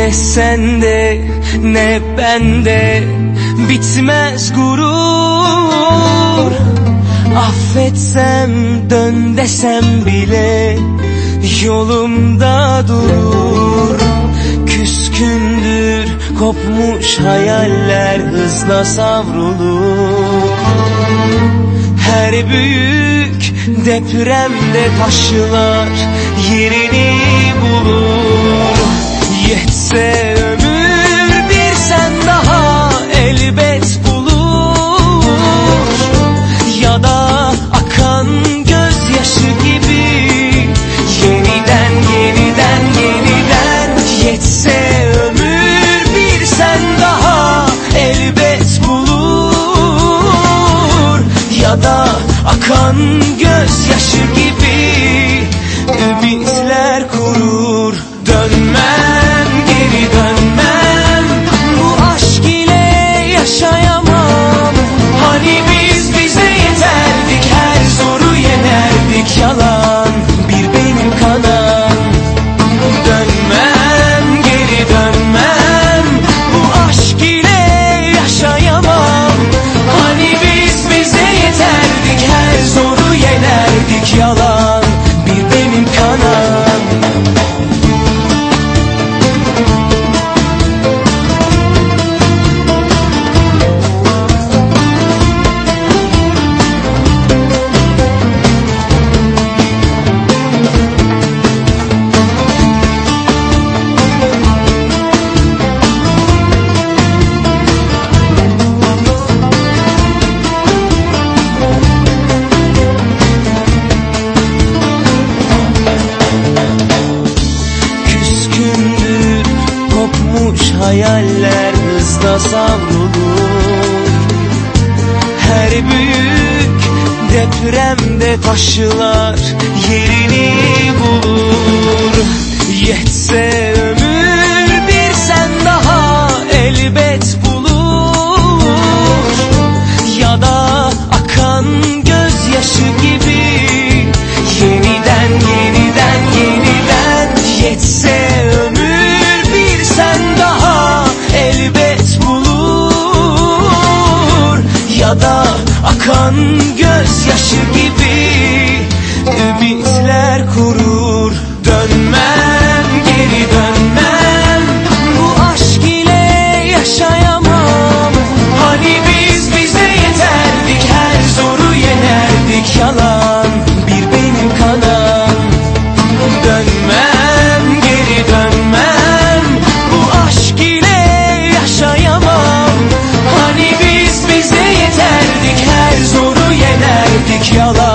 Ne sende ne bende. Bitmez gurur. Affetsem dön desem bile yolumda durur. Küskündür kopmuş hayaller hızla savrulur. Her büyük depremde taşlar yerini bulur Ya da akan gözyaşı gibi. Ümitler savrulur Her büyük depremde taşlar yerini bulur. Yetse ömür bir sen daha elbet bulur Ya da akan gözyaşı gibi tek yalan